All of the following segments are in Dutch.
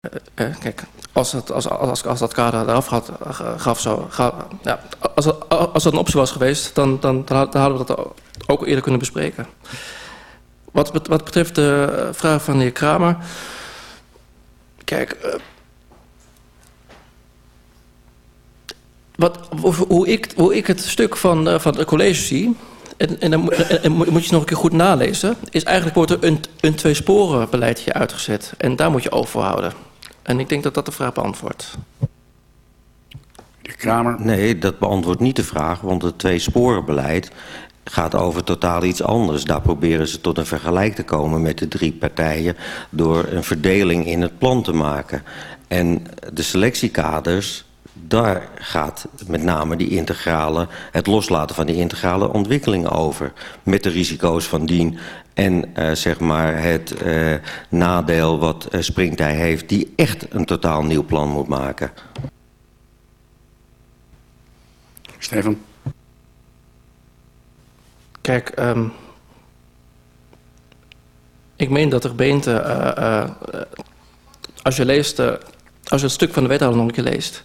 Uh, kijk, als, het, als, als, als dat kader eraf had, gaf, zo, ga, ja, als, dat, als een optie was geweest, dan, dan, dan, hadden we dat ook eerder kunnen bespreken. Wat, wat betreft de vraag van de heer Kramer. Kijk, wat, hoe, ik, hoe ik het stuk van, van het college zie, en, en dan moet je nog een keer goed nalezen, is eigenlijk wordt er een, een tweesporenbeleid hier uitgezet. En daar moet je over houden. En ik denk dat dat de vraag beantwoordt. De Kramer? Nee, dat beantwoordt niet de vraag, want het tweesporenbeleid gaat over totaal iets anders. Daar proberen ze tot een vergelijk te komen met de drie partijen... door een verdeling in het plan te maken. En de selectiekaders, daar gaat met name die integrale, het loslaten van die integrale ontwikkeling over. Met de risico's van dien en uh, zeg maar het uh, nadeel wat uh, Springtij heeft... die echt een totaal nieuw plan moet maken. Stefan? Kijk, um, ik meen dat de gemeente, uh, uh, als je leest, uh, als je het stuk van de wethouder nog een keer leest,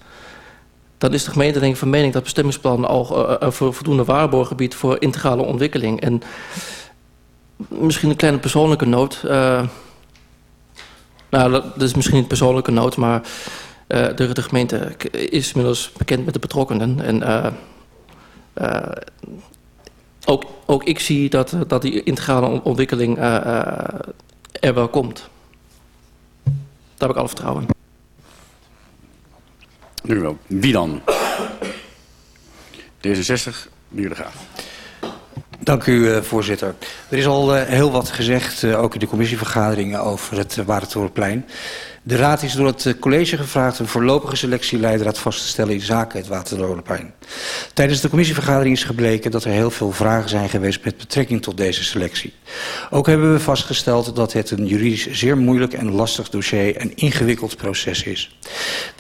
dan is de gemeente denk ik van mening dat bestemmingsplan al voor voldoende waarborggebied voor integrale ontwikkeling. En misschien een kleine persoonlijke noot. nou, dat is misschien niet persoonlijke noot, maar de, de, gemeente is inmiddels bekend met de betrokkenen. En ook, ook ik zie dat, dat die integrale ontwikkeling er wel komt. Daar heb ik alle vertrouwen in. Nu wel. Wie dan? D66, meneer De Graaf. Dank u, uh, voorzitter. Er is al uh, heel wat gezegd, uh, ook in de commissievergaderingen, over het Watertorenplein. De Raad is door het college gevraagd een voorlopige selectieleidraad vast te stellen in zaken het Watertorenplein. Tijdens de commissievergadering is gebleken dat er heel veel vragen zijn geweest met betrekking tot deze selectie. Ook hebben we vastgesteld dat het een juridisch zeer moeilijk en lastig dossier en ingewikkeld proces is.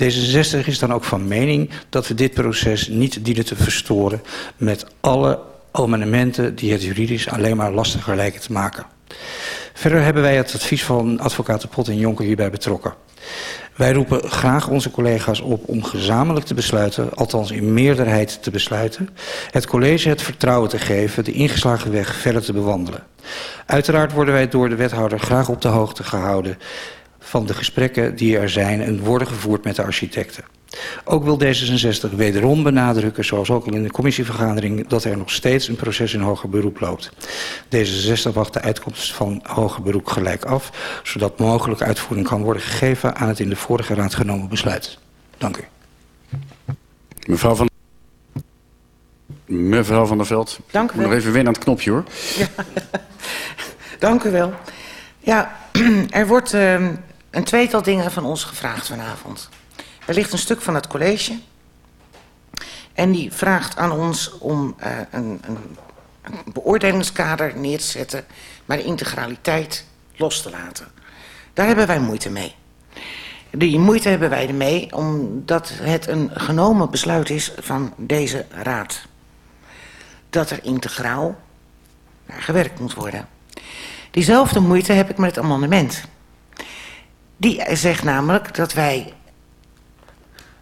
D66 is dan ook van mening dat we dit proces niet dienen te verstoren met alle amendementen die het juridisch alleen maar lastiger lijken te maken. Verder hebben wij het advies van advocaten Pot en Jonker hierbij betrokken. Wij roepen graag onze collega's op om gezamenlijk te besluiten, althans in meerderheid te besluiten, het college het vertrouwen te geven de ingeslagen weg verder te bewandelen. Uiteraard worden wij door de wethouder graag op de hoogte gehouden van de gesprekken die er zijn en worden gevoerd met de architecten. Ook wil D66 wederom benadrukken, zoals ook in de commissievergadering, dat er nog steeds een proces in hoger beroep loopt. D66 wacht de uitkomst van hoger beroep gelijk af, zodat mogelijk uitvoering kan worden gegeven aan het in de vorige raad genomen besluit. Dank u. Mevrouw van, Mevrouw van der Veld, Dank u wel. nog even wennen aan het knopje hoor. Ja. Dank u wel. Ja, er wordt uh, een tweetal dingen van ons gevraagd vanavond. Er ligt een stuk van het college. En die vraagt aan ons om uh, een, een, een beoordelingskader neer te zetten... maar de integraliteit los te laten. Daar hebben wij moeite mee. Die moeite hebben wij ermee omdat het een genomen besluit is van deze raad. Dat er integraal naar gewerkt moet worden. Diezelfde moeite heb ik met het amendement. Die zegt namelijk dat wij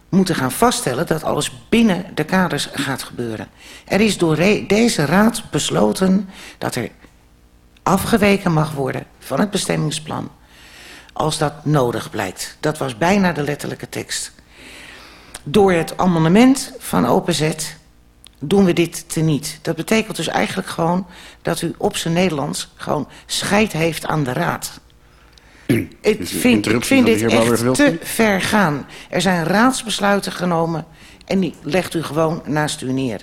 moeten gaan vaststellen dat alles binnen de kaders gaat gebeuren. Er is door deze raad besloten dat er afgeweken mag worden van het bestemmingsplan als dat nodig blijkt. Dat was bijna de letterlijke tekst. Door het amendement van OPZ doen we dit teniet. Dat betekent dus eigenlijk gewoon dat u op zijn Nederlands gewoon scheid heeft aan de raad. Ik vind, ik vind dit echt te ver gaan. Er zijn raadsbesluiten genomen en die legt u gewoon naast u neer.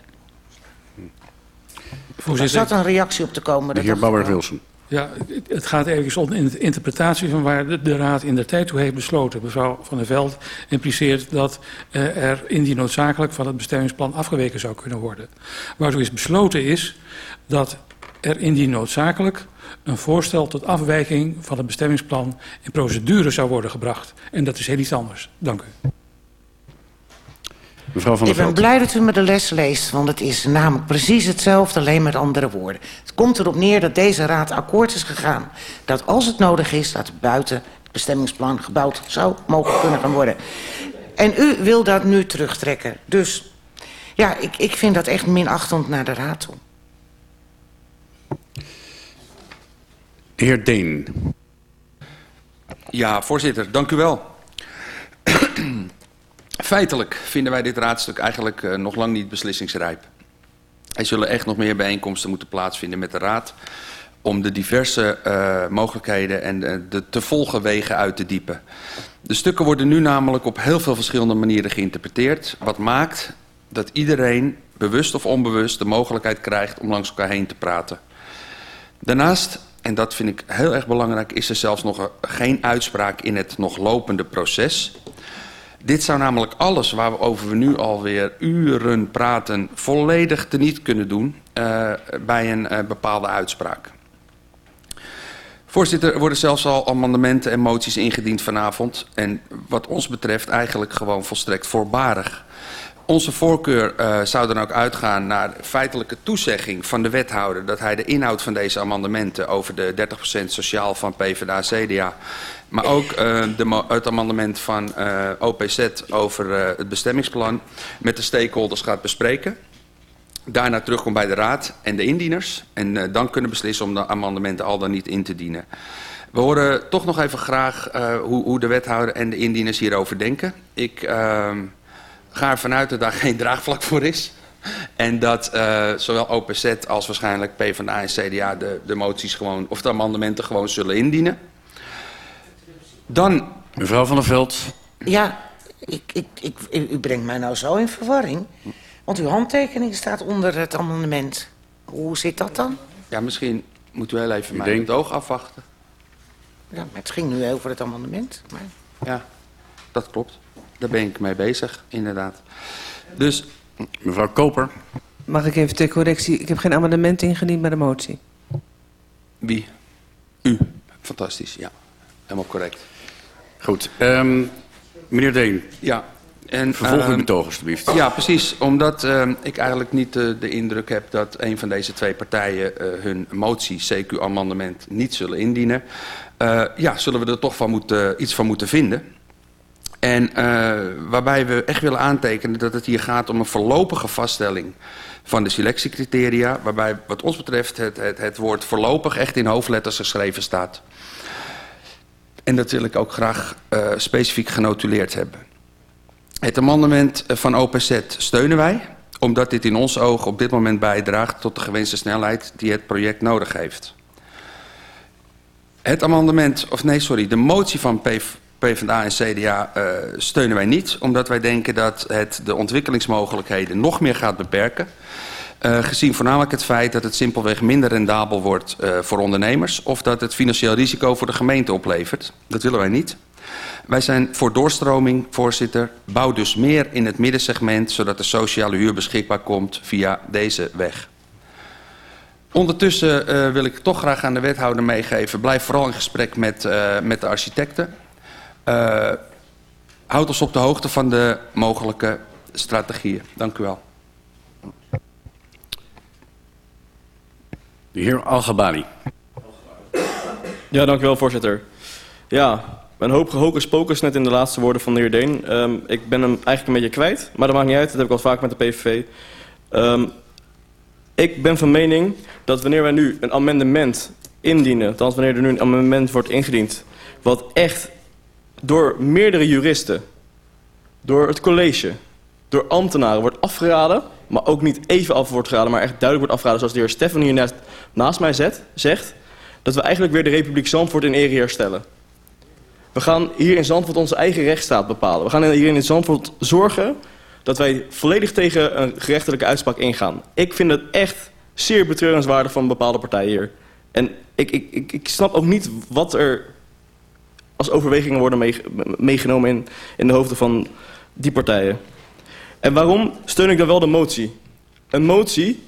Er zat een reactie op te komen. De heer Bauer-Wilson. Ja, het gaat ergens om in de interpretatie van waar de, de, Raad in de tijd toe heeft besloten. Mevrouw Van der Veld impliceert dat uh, er indien noodzakelijk van het bestemmingsplan afgeweken zou kunnen worden. Waardoor is besloten is dat er indien noodzakelijk een voorstel tot afwijking van het bestemmingsplan in procedure zou worden gebracht. En dat is heel iets anders. Dank u. Mevrouw van der Ik ben blij dat u me de les leest, want het is namelijk precies hetzelfde, alleen met andere woorden. Het komt erop neer dat deze raad akkoord is gegaan dat als het nodig is, dat buiten bestemmingsplan gebouwd zou mogen kunnen gaan worden. En u wil dat nu terugtrekken. Dus ja, ik, ik vind dat echt minachtend naar de raad toe. De heer Deen. Ja, voorzitter, dank u wel. Feitelijk vinden wij dit raadstuk eigenlijk uh, nog lang niet beslissingsrijp. Er zullen echt nog meer bijeenkomsten moeten plaatsvinden met de raad... om de diverse uh, mogelijkheden en de, de te volgen wegen uit te diepen. De stukken worden nu namelijk op heel veel verschillende manieren geïnterpreteerd... wat maakt dat iedereen, bewust of onbewust, de mogelijkheid krijgt om langs elkaar heen te praten. Daarnaast en dat vind ik heel erg belangrijk, is er zelfs nog geen uitspraak in het nog lopende proces. Dit zou namelijk alles waarover we nu alweer uren praten volledig teniet kunnen doen uh, bij een uh, bepaalde uitspraak. Voorzitter, er worden zelfs al amendementen en moties ingediend vanavond. En wat ons betreft eigenlijk gewoon volstrekt voorbarig. Onze voorkeur uh, zou dan ook uitgaan naar feitelijke toezegging van de wethouder... dat hij de inhoud van deze amendementen over de 30% sociaal van PvdA-CDA... maar ook uh, de, het amendement van uh, OPZ over het bestemmingsplan... met de stakeholders gaat bespreken. Daarna terugkomt bij de raad en de indieners... en dan kunnen beslissen om de amendementen al dan niet in te dienen. We horen toch nog even graag hoe, hoe de wethouder en de indieners hierover denken. Ik ga ervan uit dat daar geen draagvlak voor is. En dat uh, zowel OPZ als waarschijnlijk PvdA en CDA de, de moties gewoon, of de amendementen gewoon zullen indienen. Dan... Mevrouw van der Veld. Ja, ik, ik, ik, u brengt mij nou zo in verwarring. Want uw handtekening staat onder het amendement. Hoe zit dat dan? Ja, misschien moet u heel even mij het oog afwachten. Ja, maar het ging nu over het amendement. Maar... Ja, dat klopt. Daar ben ik mee bezig, inderdaad. Dus... Mevrouw Koper. Mag ik even ter correctie? Ik heb geen amendement ingediend bij de motie. Wie? U. Fantastisch, ja. Helemaal correct. Goed. Um, meneer Deen. Ja. En, Vervolg uw betoog, alstublieft. Ja, precies. Omdat uh, ik eigenlijk niet uh, de indruk heb dat een van deze twee partijen uh, hun motie, CQ-amendement, niet zullen indienen. ja, zullen we er toch van moeten, iets van moeten vinden. En uh, waarbij we echt willen aantekenen dat het hier gaat om een voorlopige vaststelling van de selectiecriteria. Waarbij wat ons betreft het, het, woord voorlopig echt in hoofdletters geschreven staat. En dat wil ik ook graag uh, specifiek genotuleerd hebben. Het amendement van OPZ steunen wij, omdat dit in ons oog op dit moment bijdraagt tot de gewenste snelheid die het project nodig heeft. Het amendement, of nee sorry, de motie van PV, PvdA en CDA uh, steunen wij niet. Omdat wij denken dat het de ontwikkelingsmogelijkheden nog meer gaat beperken. Uh, gezien voornamelijk het feit dat het simpelweg minder rendabel wordt uh, voor ondernemers. Of dat het financieel risico voor de gemeente oplevert. Dat willen wij niet. Wij zijn voor doorstroming, voorzitter. Bouw dus meer in het middensegment, zodat de sociale huur beschikbaar komt via deze weg. Ondertussen wil ik toch graag aan de wethouder meegeven. Blijf vooral in gesprek met, met de architecten. Uh, houd ons op de hoogte van de mogelijke strategieën. Dank u wel. De heer Algabali. Ja, dank u wel, voorzitter. Ja, een hoop hocus pocus net in de laatste woorden van de heer Deen. Um, ik ben hem eigenlijk een beetje kwijt, maar dat maakt niet uit. Dat heb ik al vaak met de PVV. Um, ehm, ik ben van mening dat wanneer wij nu een amendement indienen... althans wanneer er nu een amendement wordt ingediend... wat echt door meerdere juristen, door het college, door ambtenaren wordt afgeraden... maar ook niet even af wordt geraden, maar echt duidelijk wordt afgeraden... zoals de heer Stefan hier naast, mij zet, zegt... dat we eigenlijk weer de Republiek Zandvoort in ere herstellen. We gaan hier in Zandvoort onze eigen rechtsstaat bepalen. We gaan hier in Zandvoort zorgen dat wij volledig tegen een gerechtelijke uitspraak ingaan. Ik vind het echt zeer betreurenswaardig van bepaalde partijen hier. En ik, ik, ik snap ook niet wat er als overwegingen worden meegenomen in, in de hoofden van die partijen. En waarom steun ik dan wel de motie? Een motie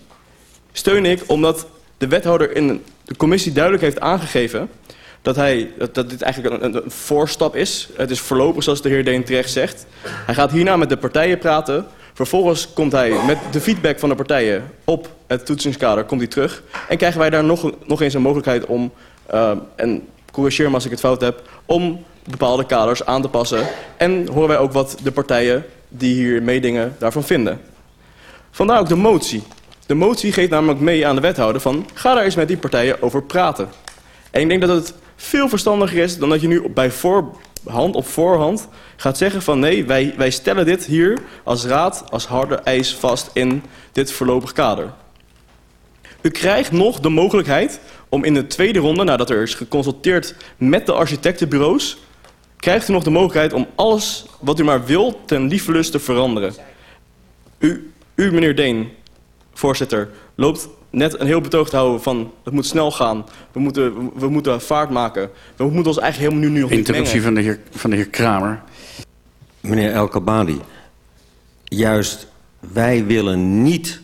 steun ik omdat de wethouder in de commissie duidelijk heeft aangegeven... dat, hij, dat, dit eigenlijk een, een, voorstap is. Het is voorlopig, zoals de heer Deen terecht zegt. Hij gaat hierna met de partijen praten. Vervolgens komt hij met de feedback van de partijen op het toetsingskader komt hij terug. En krijgen wij daar nog, nog eens een mogelijkheid om... Uh, en corrigeer me als ik het fout heb, om bepaalde kaders aan te passen. En horen wij ook wat de partijen die hier meedingen daarvan vinden. Vandaar ook de motie. De motie geeft namelijk mee aan de wethouder van... ga daar eens met die partijen over praten. En ik denk dat het veel verstandiger is dan dat je nu bij voorhand op voorhand gaat zeggen van... nee, wij, wij stellen dit hier als raad als harde eis vast in dit voorlopig kader. U krijgt nog de mogelijkheid om in de tweede ronde, nadat er is geconsulteerd met de architectenbureaus... krijgt u nog de mogelijkheid om alles wat u maar wilt ten lievelust te veranderen. U, u meneer Deen, voorzitter, loopt net een heel betoog te houden van het moet snel gaan. We moeten, we moeten vaart maken. We moeten ons eigenlijk helemaal nu, nu nog niet Interruptie van de heer, van de heer Kramer. Meneer El Kabadi, juist wij willen niet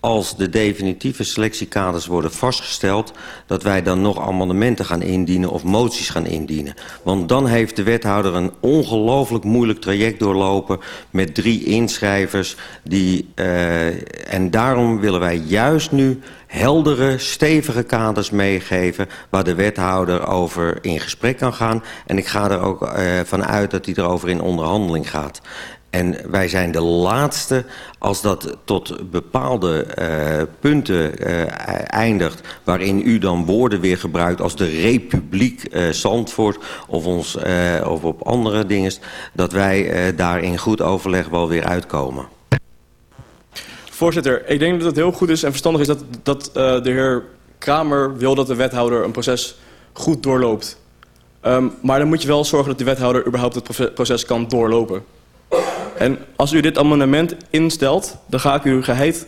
als de definitieve selectiekaders worden vastgesteld... dat wij dan nog amendementen gaan indienen of moties gaan indienen. Want dan heeft de wethouder een ongelooflijk moeilijk traject doorlopen... met drie inschrijvers. Die, uh, en daarom willen wij juist nu heldere, stevige kaders meegeven... waar de wethouder over in gesprek kan gaan. En ik ga er ook uh, van uit dat hij erover in onderhandeling gaat. En wij zijn de laatste als dat tot bepaalde uh, punten uh, eindigt... waarin u dan woorden weer gebruikt als de Republiek uh, Zandvoort... of, ons, of op andere dingen, dat wij daar in goed overleg wel weer uitkomen. Voorzitter, ik denk dat het heel goed is en verstandig is dat, dat de heer Kramer wil dat de wethouder een proces goed doorloopt. Um, maar dan moet je wel zorgen dat de wethouder überhaupt het proces kan doorlopen. En als u dit amendement instelt, dan ga ik u geheid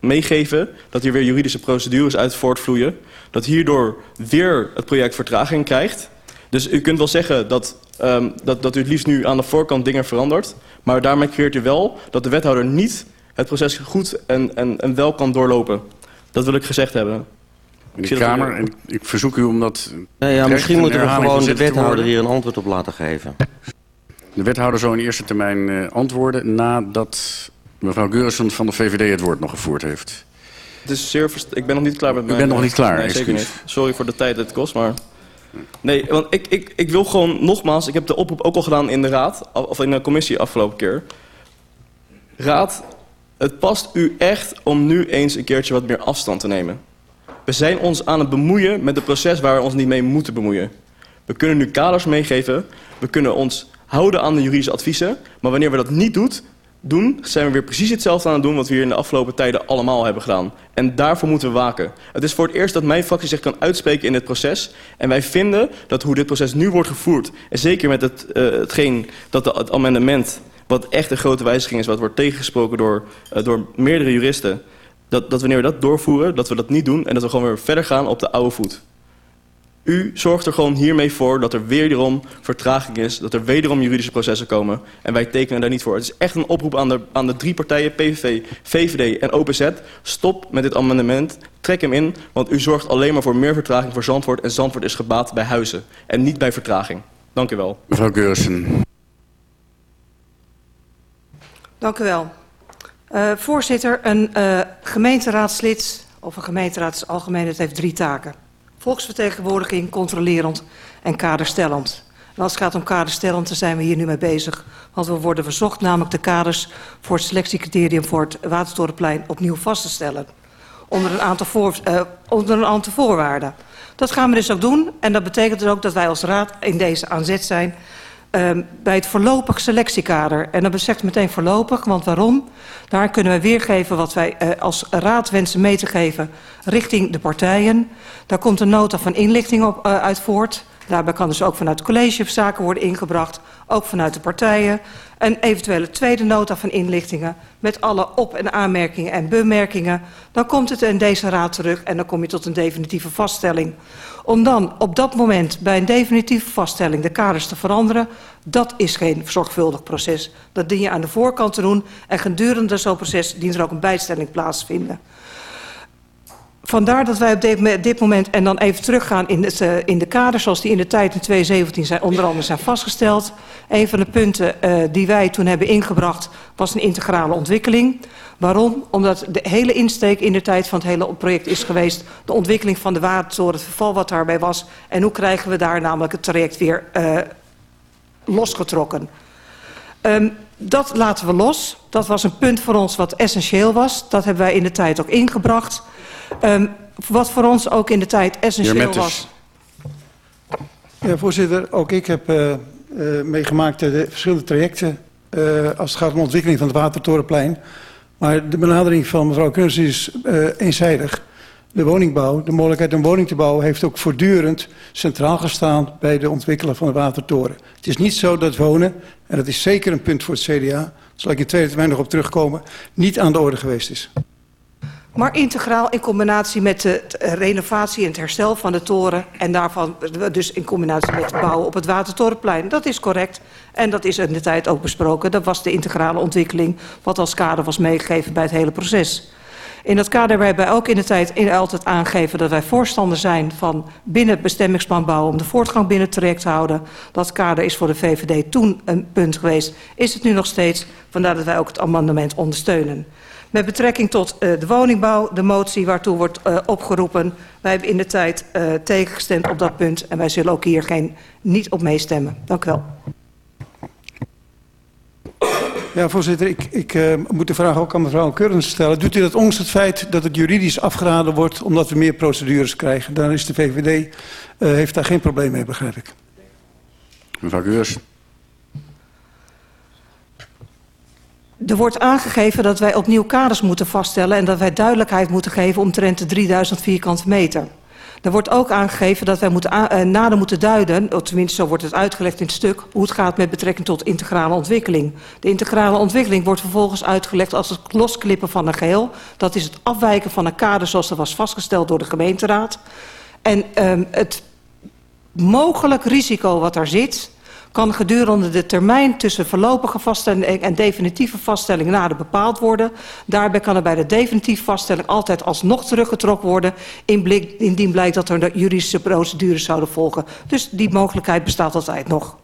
meegeven dat hier weer juridische procedures uit voortvloeien. Dat hierdoor weer het project vertraging krijgt. Dus u kunt wel zeggen dat, um, dat, dat u het liefst nu aan de voorkant dingen verandert. Maar daarmee creëert u wel dat de wethouder niet het proces goed en, en, en wel kan doorlopen. Dat wil ik gezegd hebben. Meneer Kamer, en ik verzoek u om dat... Nee, ja, misschien moeten we gewoon de wethouder hier een antwoord op laten geven. De wethouder zal in eerste termijn uh, antwoorden nadat mevrouw Geurissen van de VVD het woord nog gevoerd heeft. Het is zeer ik ben nog niet klaar met U mijn... bent nog niet klaar, nee, zeker niet. Sorry voor de tijd dat het kost, maar... Nee, want ik, ik, ik wil gewoon nogmaals... Ik heb de oproep ook al gedaan in de raad, of in de commissie afgelopen keer. Raad, het past u echt om nu eens een keertje wat meer afstand te nemen. We zijn ons aan het bemoeien met het proces waar we ons niet mee moeten bemoeien. We kunnen nu kaders meegeven. We kunnen ons houden aan de juridische adviezen. Maar wanneer we dat niet doet, doen, zijn we weer precies hetzelfde aan het doen... wat we hier in de afgelopen tijden allemaal hebben gedaan. En daarvoor moeten we waken. Het is voor het eerst dat mijn fractie zich kan uitspreken in dit proces. En wij vinden dat hoe dit proces nu wordt gevoerd... en zeker met het, uh, hetgeen dat de, het amendement... wat echt een grote wijziging is... wat wordt tegengesproken door, uh, door meerdere juristen... Dat, dat wanneer we dat doorvoeren, dat we dat niet doen... en dat we gewoon weer verder gaan op de oude voet. U zorgt er gewoon hiermee voor dat er wederom vertraging is, dat er wederom juridische processen komen. En wij tekenen daar niet voor. Het is echt een oproep aan de, aan de drie partijen, PVV, VVD en OPZ. Stop met dit amendement, trek hem in, want u zorgt alleen maar voor meer vertraging voor Zandvoort. En Zandvoort is gebaat bij huizen en niet bij vertraging. Dank u wel. Mevrouw Geurissen. Dank u wel. Uh, voorzitter, een uh, gemeenteraadslid of een gemeenteraadsalgemeen, het heeft drie taken. Volksvertegenwoordiging, controlerend en kaderstellend. En als het gaat om kaderstellend, dan zijn we hier nu mee bezig. Want we worden verzocht namelijk de kaders voor het selectiecriterium voor het Watertorenplein opnieuw vast te stellen. Onder een aantal, voor, uh, onder een aantal voorwaarden. Dat gaan we dus ook doen. En dat betekent dus ook dat wij als raad in deze aanzet zijn um, bij het voorlopig selectiekader. En dat beseft meteen voorlopig, want waarom? Daar kunnen we weergeven wat wij uh, als raad wensen mee te geven richting de partijen. Daar komt een nota van inlichting op, uh, uit voort. Daarbij kan dus ook vanuit het college zaken worden ingebracht, ook vanuit de partijen. Een eventuele tweede nota van inlichtingen met alle op- en aanmerkingen en bemerkingen. Dan komt het in deze raad terug en dan kom je tot een definitieve vaststelling. Om dan op dat moment bij een definitieve vaststelling de kaders te veranderen, dat is geen zorgvuldig proces. Dat dien je aan de voorkant te doen en gedurende zo'n proces dient er ook een bijstelling plaatsvinden. Vandaar dat wij op dit, moment en dan even teruggaan in, het, uh, in de kaders zoals die in de tijd in 2017 zijn, onder andere zijn vastgesteld. Een van de punten uh, die wij toen hebben ingebracht was een integrale ontwikkeling. Waarom? Omdat de hele insteek in de tijd van het hele project is geweest de ontwikkeling van de watertoren, het verval wat daarbij was. En hoe krijgen we daar namelijk het traject weer uh, losgetrokken. Um, dat laten we los. Dat was een punt voor ons wat essentieel was. Dat hebben wij in de tijd ook ingebracht. Um, wat voor ons ook in de tijd essentieel was. Ja, voorzitter, ook ik heb uh, uh, meegemaakt de verschillende trajecten uh, als het gaat om ontwikkeling van het Watertorenplein. Maar de benadering van mevrouw Kunst is eenzijdig. De woningbouw, de mogelijkheid om woning te bouwen... heeft ook voortdurend centraal gestaan bij de ontwikkelen van de Watertoren. Het is niet zo dat wonen, en dat is zeker een punt voor het CDA... daar zal ik in tweede termijn nog op terugkomen, niet aan de orde geweest is. Maar integraal in combinatie met de renovatie en het herstel van de toren... en daarvan dus in combinatie met het bouwen op het Watertorenplein. Dat is correct. En dat is in de tijd ook besproken. Dat was de integrale ontwikkeling wat als kader was meegegeven bij het hele proces. In dat kader hebben wij ook in de tijd altijd aangegeven dat wij voorstander zijn van binnen het bestemmingsplan bouwen om de voortgang binnen het traject te houden. Dat kader is voor de VVD toen een punt geweest, is het nu nog steeds. Vandaar dat wij ook het amendement ondersteunen. Met betrekking tot uh, de woningbouw, de motie waartoe wordt uh, opgeroepen. Wij hebben in de tijd uh, tegengestemd op dat punt en wij zullen ook hier geen, niet op meestemmen. Dank u wel. Ja, voorzitter, ik, ik uh, moet de vraag ook aan mevrouw Keurens stellen. Doet u dat ondanks het feit dat het juridisch afgeraden wordt omdat we meer procedures krijgen? Dan is de VVD, uh, heeft daar geen probleem mee, begrijp ik. Mevrouw Keurens. Er wordt aangegeven dat wij opnieuw kaders moeten vaststellen en dat wij duidelijkheid moeten geven omtrent de 3000 vierkante meter. Er wordt ook aangegeven dat wij moeten uh, nader moeten duiden, tenminste zo wordt het uitgelegd in het stuk, hoe het gaat met betrekking tot integrale ontwikkeling. De integrale ontwikkeling wordt vervolgens uitgelegd als het losklippen van een geheel. Dat is het afwijken van een kader zoals dat was vastgesteld door de gemeenteraad. En um, het mogelijk risico wat daar zit, kan gedurende de termijn tussen voorlopige vaststelling en definitieve vaststelling nader bepaald worden. Daarbij kan er bij de definitieve vaststelling altijd alsnog teruggetrokken worden indien blijkt dat er juridische procedures zouden volgen. Dus die mogelijkheid bestaat altijd nog.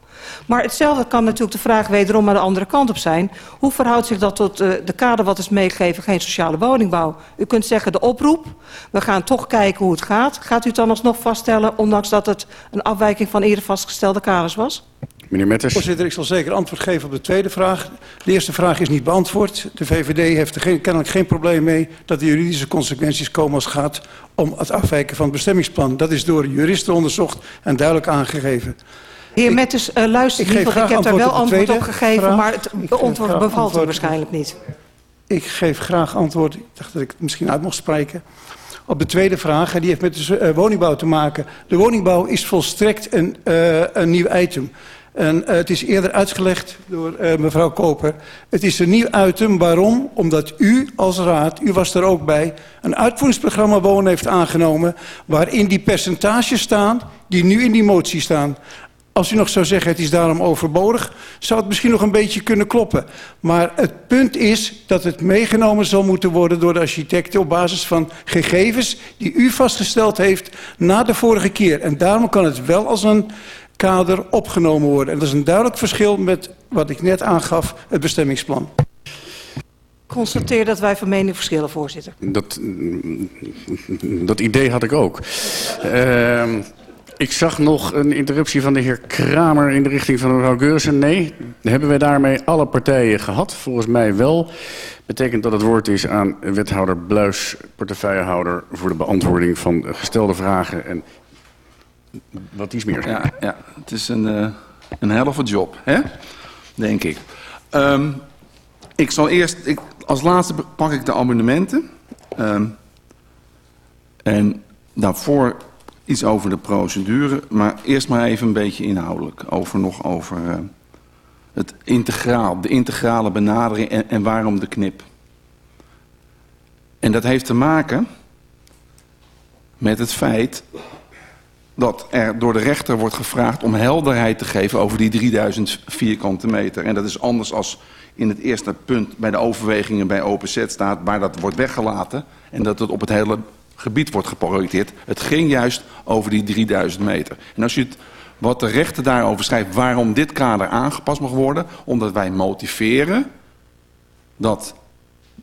Maar hetzelfde kan natuurlijk de vraag wederom aan de andere kant op zijn. Hoe verhoudt zich dat tot uh, de kader wat is meegegeven, geen sociale woningbouw? U kunt zeggen de oproep, we gaan toch kijken hoe het gaat. Gaat u het dan alsnog vaststellen, ondanks dat het een afwijking van eerder vastgestelde kaders was? Meneer Metters. Voorzitter, ik zal zeker antwoord geven op de tweede vraag. De eerste vraag is niet beantwoord. De VVD heeft er geen, kennelijk geen probleem mee dat de juridische consequenties komen als het gaat om het afwijken van het bestemmingsplan. Dat is door juristen onderzocht en duidelijk aangegeven. Heer Metters, uh, luister ik want ik heb daar wel antwoord op gegeven, vraag. maar het antwoord bevalt u waarschijnlijk niet. Ik geef graag antwoord. Ik dacht dat ik het misschien uit mocht spreken. Op de tweede vraag, die heeft met de uh, woningbouw te maken. De woningbouw is volstrekt een, uh, een nieuw item. En uh, het is eerder uitgelegd door uh, mevrouw Koper. Het is een nieuw item. Waarom? Omdat u als raad, u was er ook bij... een uitvoeringsprogramma wonen heeft aangenomen... waarin die percentages staan die nu in die motie staan. Als u nog zou zeggen het is daarom overbodig... zou het misschien nog een beetje kunnen kloppen. Maar het punt is dat het meegenomen zal moeten worden... door de architecten op basis van gegevens... die u vastgesteld heeft na de vorige keer. En daarom kan het wel als een kader opgenomen worden. En dat is een duidelijk verschil met wat ik net aangaf, het bestemmingsplan. Ik constateer dat wij van mening verschillen, voorzitter. Dat, dat idee had ik ook. Uh, ik zag nog een interruptie van de heer Kramer in de richting van mevrouw Geursen. Nee, hebben wij daarmee alle partijen gehad? Volgens mij wel. Betekent dat het woord is aan wethouder Bluis, portefeuillehouder... voor de beantwoording van gestelde vragen en wat iets meer. Ja, ja, het is een, uh, een helft job, hè? denk ik. Um, ik zal eerst, ik, als laatste pak ik de amendementen. Um, en daarvoor iets over de procedure, maar eerst maar even een beetje inhoudelijk. Over nog over uh, het integraal, de integrale benadering en, en waarom de knip. En dat heeft te maken met het feit dat er door de rechter wordt gevraagd om helderheid te geven over die 3000 vierkante meter. En dat is anders als in het eerste punt bij de overwegingen bij OPZ staat, waar dat wordt weggelaten en dat het op het hele gebied wordt geprojecteerd. Het ging juist over die 3000 meter. En als je het, wat de rechter daarover schrijft, waarom dit kader aangepast mag worden, omdat wij motiveren dat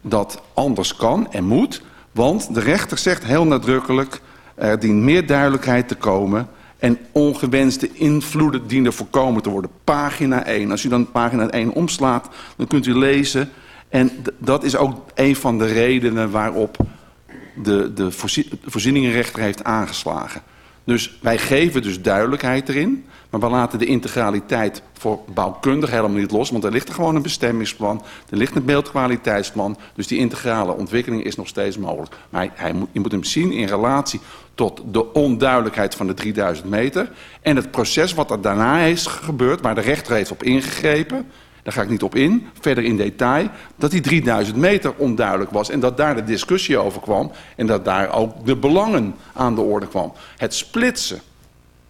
dat anders kan en moet. Want de rechter zegt heel nadrukkelijk, er dient meer duidelijkheid te komen En ongewenste invloeden dienen voorkomen te worden. Pagina 1. Als u dan pagina 1 omslaat, dan kunt u lezen. En dat is ook een van de redenen waarop de, de voorzieningenrechter heeft aangeslagen. Dus wij geven dus duidelijkheid erin. Maar we laten de integraliteit voor bouwkundig helemaal niet los. Want er ligt er gewoon een bestemmingsplan. Er ligt een beeldkwaliteitsplan. Dus die integrale ontwikkeling is nog steeds mogelijk. Maar hij moet, je moet hem zien in relatie tot de onduidelijkheid van de 3000 meter. En het proces wat er daarna is gebeurd. Waar de rechter heeft op ingegrepen. Daar ga ik niet op in, verder in detail, dat die 3000 meter onduidelijk was en dat daar de discussie over kwam en dat daar ook de belangen aan de orde kwam. Het splitsen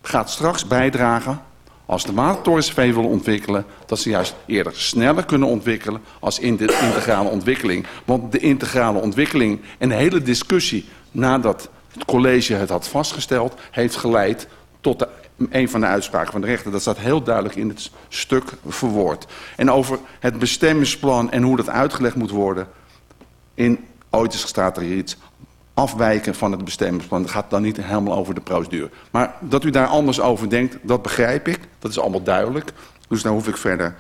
gaat straks bijdragen, als de Watertorens CV willen ontwikkelen, dat ze juist eerder sneller kunnen ontwikkelen als in de integrale ontwikkeling. Want de integrale ontwikkeling en de hele discussie nadat het college het had vastgesteld, heeft geleid tot een van de uitspraken van de rechter. Dat staat heel duidelijk in het stuk verwoord. En over het bestemmingsplan en hoe dat uitgelegd moet worden. In ooit staat er hier iets afwijken van het bestemmingsplan. Dat gaat dan niet helemaal over de procedure. Maar dat u daar anders over denkt, dat begrijp ik. Dat is allemaal duidelijk. Dus daar hoef ik verder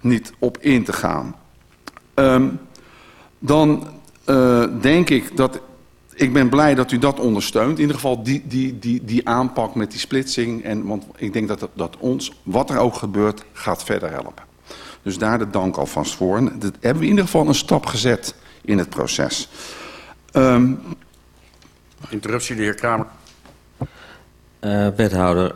niet op in te gaan. Um, dan uh, denk ik dat ik ben blij dat u dat ondersteunt. In ieder geval die, die, die, die aanpak met die splitsing. En, want ik denk dat, dat ons, wat er ook gebeurt, gaat verder helpen. Dus daar de dank alvast voor. En dat hebben we in ieder geval een stap gezet in het proces. Um, Interruptie, de heer Kramer. Uh, wethouder,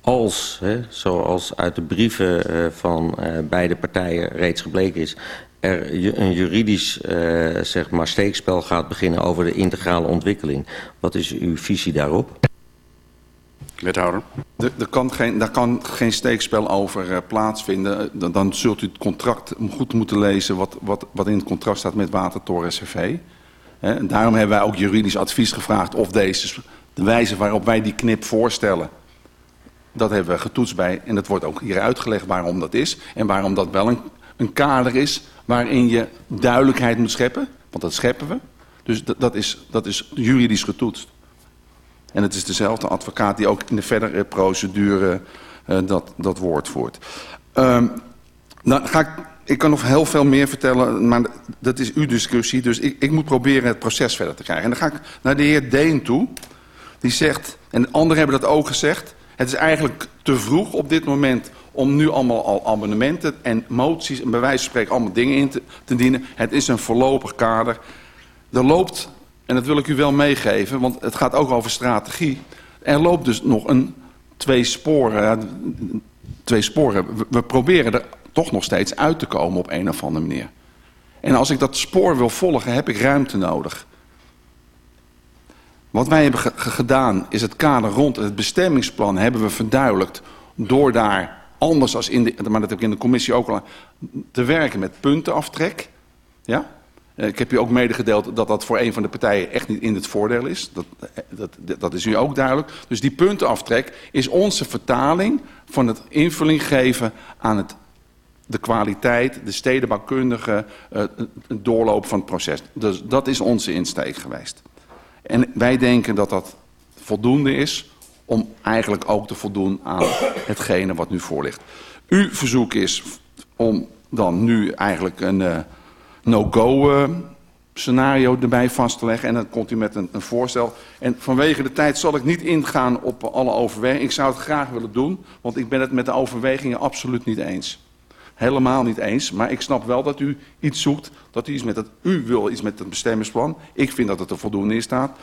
als, hè, zoals uit de brieven uh, van uh, beide partijen reeds gebleken is er een juridisch uh, zeg maar steekspel gaat beginnen over de integrale ontwikkeling. Wat is uw visie daarop? Wethouder. Er, er kan geen, daar kan geen steekspel over uh, plaatsvinden. Dan, dan, zult u het contract goed moeten lezen wat, wat, wat in het contract staat met Watertoren SV. He, daarom hebben wij ook juridisch advies gevraagd of deze, de wijze waarop wij die knip voorstellen... Dat hebben we getoetst bij en dat wordt ook hier uitgelegd waarom dat is. En waarom dat wel een, een kader is waarin je duidelijkheid moet scheppen. Want dat scheppen we. Dus dat, is, dat is juridisch getoetst. En het is dezelfde advocaat die ook in de verdere procedure uh, dat, dat woord voert. Um, nou ga ik, ik kan nog heel veel meer vertellen, maar dat is uw discussie. Dus ik, ik moet proberen het proces verder te krijgen. En dan ga ik naar de heer Deen toe. Die zegt, en anderen hebben dat ook gezegd... het is eigenlijk te vroeg op dit moment om nu allemaal al amendementen en moties en bij wijze van spreken allemaal dingen in te, dienen. Het is een voorlopig kader. Er loopt, en dat wil ik u wel meegeven, want het gaat ook over strategie. Er loopt dus nog een twee sporen, twee sporen. We proberen er toch nog steeds uit te komen op een of andere manier. En als ik dat spoor wil volgen, heb ik ruimte nodig. Wat wij hebben gedaan is het kader rond het bestemmingsplan hebben we verduidelijkt door daar anders als in de, maar dat heb ik in de commissie ook al, te werken met puntenaftrek. Ja? Eh, ik heb u ook medegedeeld dat dat voor een van de partijen echt niet in het voordeel is. Dat, eh, dat, dat is u ook duidelijk. Dus die puntenaftrek is onze vertaling van het invulling geven aan het, de kwaliteit, de stedenbouwkundige uh, doorloop van het proces. Dus dat is onze insteek geweest. En wij denken dat dat voldoende is om eigenlijk ook te voldoen aan hetgene wat nu voor ligt. Uw verzoek is om dan nu eigenlijk een uh, no-go uh, scenario erbij vast te leggen. En dan komt u met een, een, voorstel. En vanwege de tijd zal ik niet ingaan op alle overwegingen. Ik zou het graag willen doen, want ik ben het met de overwegingen absoluut niet eens. Helemaal niet eens, maar ik snap wel dat u iets zoekt. Dat u, iets met het, u wil iets met het bestemmingsplan. Ik vind dat het er voldoende in staat.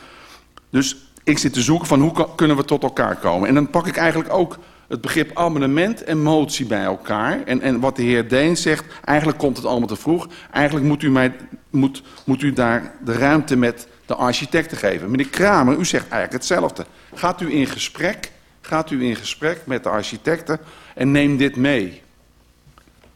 Dus ik zit te zoeken van hoe kunnen we tot elkaar komen. En dan pak ik eigenlijk ook het begrip amendement en motie bij elkaar. En, en wat de heer Deen zegt, eigenlijk komt het allemaal te vroeg. Eigenlijk moet u, mij, moet, moet u daar de ruimte met de architecten geven. Meneer Kramer, u zegt eigenlijk hetzelfde. Gaat u in gesprek, gaat u in gesprek met de architecten en neem dit mee.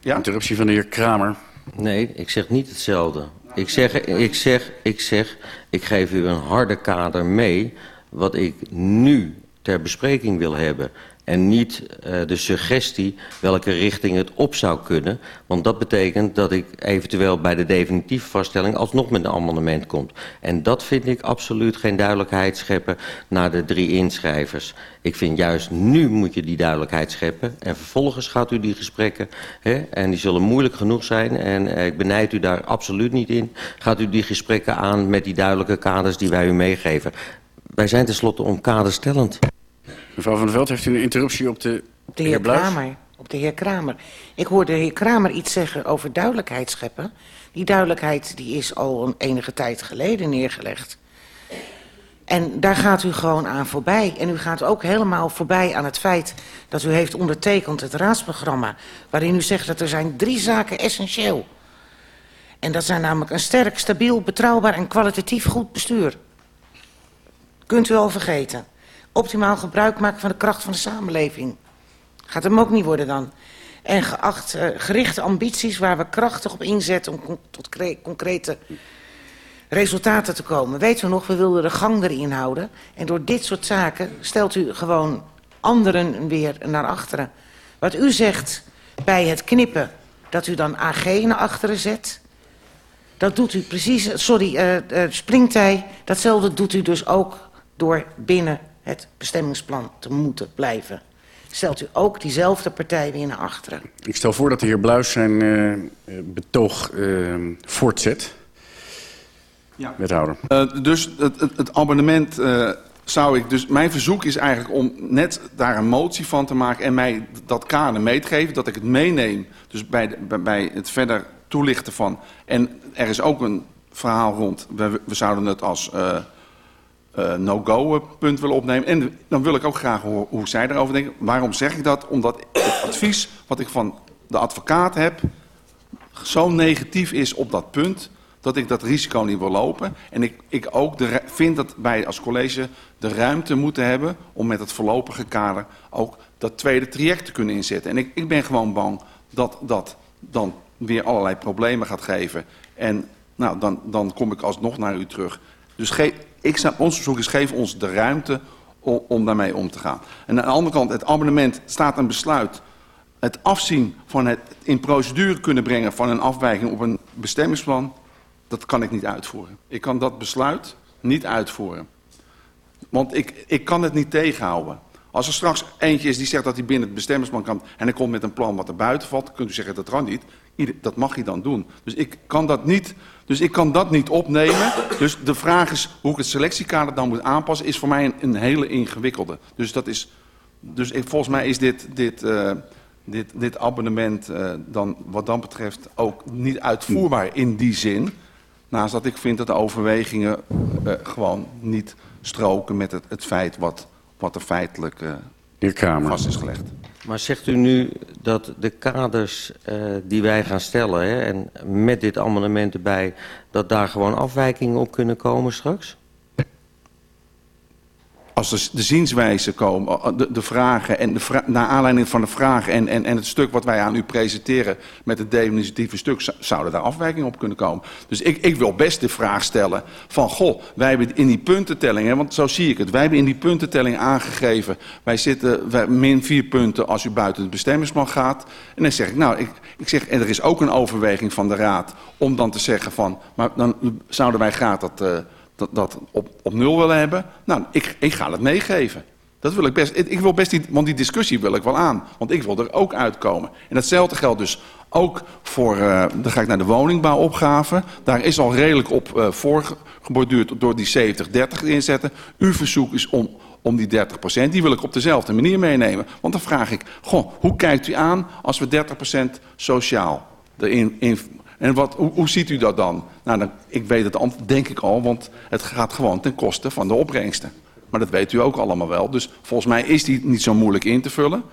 Ja? Interruptie van de heer Kramer. Nee, ik zeg niet hetzelfde. Ik zeg, ik, zeg, ik zeg, ik geef u een harde kader mee wat ik nu ter bespreking wil hebben. En niet uh, de suggestie welke richting het op zou kunnen. Want dat betekent dat ik eventueel bij de definitieve vaststelling alsnog met een amendement komt. En dat vind ik absoluut geen duidelijkheid scheppen naar de drie inschrijvers. Ik vind juist nu moet je die duidelijkheid scheppen. En vervolgens gaat u die gesprekken, hè, en die zullen moeilijk genoeg zijn. En uh, ik benijd u daar absoluut niet in. Gaat u die gesprekken aan met die duidelijke kaders die wij u meegeven. Wij zijn tenslotte omkaderstellend. Mevrouw van der Veld, heeft u een interruptie op de, op de heer, heer Kramer? Op de heer Kramer. Ik hoorde de heer Kramer iets zeggen over duidelijkheid scheppen. Die duidelijkheid die is al een enige tijd geleden neergelegd. En daar gaat u gewoon aan voorbij. En u gaat ook helemaal voorbij aan het feit dat u heeft ondertekend het raadsprogramma... waarin u zegt dat er zijn drie zaken essentieel. En dat zijn namelijk een sterk, stabiel, betrouwbaar en kwalitatief goed bestuur. Kunt u al vergeten. Optimaal gebruik maken van de kracht van de samenleving. Gaat hem ook niet worden dan. En geacht uh, gerichte ambities waar we krachtig op inzetten om tot concrete resultaten te komen. Weet u nog, we wilden de gang erin houden. En door dit soort zaken stelt u gewoon anderen weer naar achteren. Wat u zegt bij het knippen, dat u dan AG naar achteren zet... dat doet u precies, sorry, uh, uh, springtij... datzelfde doet u dus ook door binnen het bestemmingsplan te moeten blijven. Stelt u ook diezelfde partij weer naar achteren? Ik stel voor dat de heer Bluis zijn uh, betoog uh, voortzet. Ja. Wethouder. Uh, dus het, het, het abonnement uh, zou ik... Dus mijn verzoek is eigenlijk om net daar een motie van te maken... en mij dat kader mee te geven, dat ik het meeneem. Dus bij, de, bij het verder toelichten van... En er is ook een verhaal rond. We, we zouden het als... Uh, uh, no-go punt willen opnemen. En dan wil ik ook graag horen hoe zij erover denken. Waarom zeg ik dat? Omdat het advies wat ik van de advocaat heb... zo negatief is op dat punt... dat ik dat risico niet wil lopen. En ik, ik ook de, vind dat wij als college de ruimte moeten hebben... om met het voorlopige kader ook dat tweede traject te kunnen inzetten. En ik, ik ben gewoon bang dat dat dan weer allerlei problemen gaat geven. En nou, dan, dan kom ik alsnog naar u terug. Dus ge ik zou, ons verzoek is geef ons de ruimte om, daarmee om te gaan. En aan de andere kant, het abonnement staat een besluit. Het afzien van het in procedure kunnen brengen van een afwijking op een bestemmingsplan, dat kan ik niet uitvoeren. Ik kan dat besluit niet uitvoeren. Want ik, ik kan het niet tegenhouden. Als er straks eentje is die zegt dat hij binnen het bestemmingsplan kan... en hij komt met een plan wat er buiten valt... kunt u zeggen dat kan niet. Dat mag hij dan doen. Dus ik kan dat niet, dus ik kan dat niet opnemen. Dus de vraag is hoe ik het selectiekader dan moet aanpassen... is voor mij een, een hele ingewikkelde. Dus, dat is, dus ik, volgens mij is dit, dit, uh, dit, dit abonnement uh, dan, wat dan betreft ook niet uitvoerbaar in die zin... Naast dat ik vind dat de overwegingen uh, gewoon niet stroken met het, het feit wat wat er feitelijk vast is gelegd. Maar zegt u nu dat de kaders uh, die wij gaan stellen... Hè, en met dit amendement erbij... dat daar gewoon afwijkingen op kunnen komen straks? Als de, de zienswijze komen, de, de vragen en de naar aanleiding van de vragen en, en, en het stuk wat wij aan u presenteren met het definitieve stuk, zouden daar afwijkingen op kunnen komen. Dus ik, ik wil best de vraag stellen van, goh, wij hebben in die puntentelling, hè, want zo zie ik het, wij hebben in die puntentelling aangegeven, wij zitten min vier punten als u buiten het bestemmingsplan gaat. En dan zeg ik, nou, ik, ik zeg, en er is ook een overweging van de raad om dan te zeggen van, maar dan zouden wij graag dat... Uh, dat, dat op, op nul willen hebben. Nou, ik, ik ga het meegeven. Dat wil ik best. Ik wil best die, want die discussie wil ik wel aan. Want ik wil er ook uitkomen. En hetzelfde geldt dus ook voor, uh, dan ga ik naar de woningbouwopgave. Daar is al redelijk op uh, voorgeborduurd door die 70-30 inzetten. Uw verzoek is om, om die 30%. Die wil ik op dezelfde manier meenemen. Want dan vraag ik, goh, hoe kijkt u aan als we 30% sociaal erin in, en wat, hoe, ziet u dat dan? Nou, dan, ik weet het antwoord, denk ik al, want het gaat gewoon ten koste van de opbrengsten. Maar dat weet u ook allemaal wel. Dus volgens mij is die niet zo moeilijk in te vullen.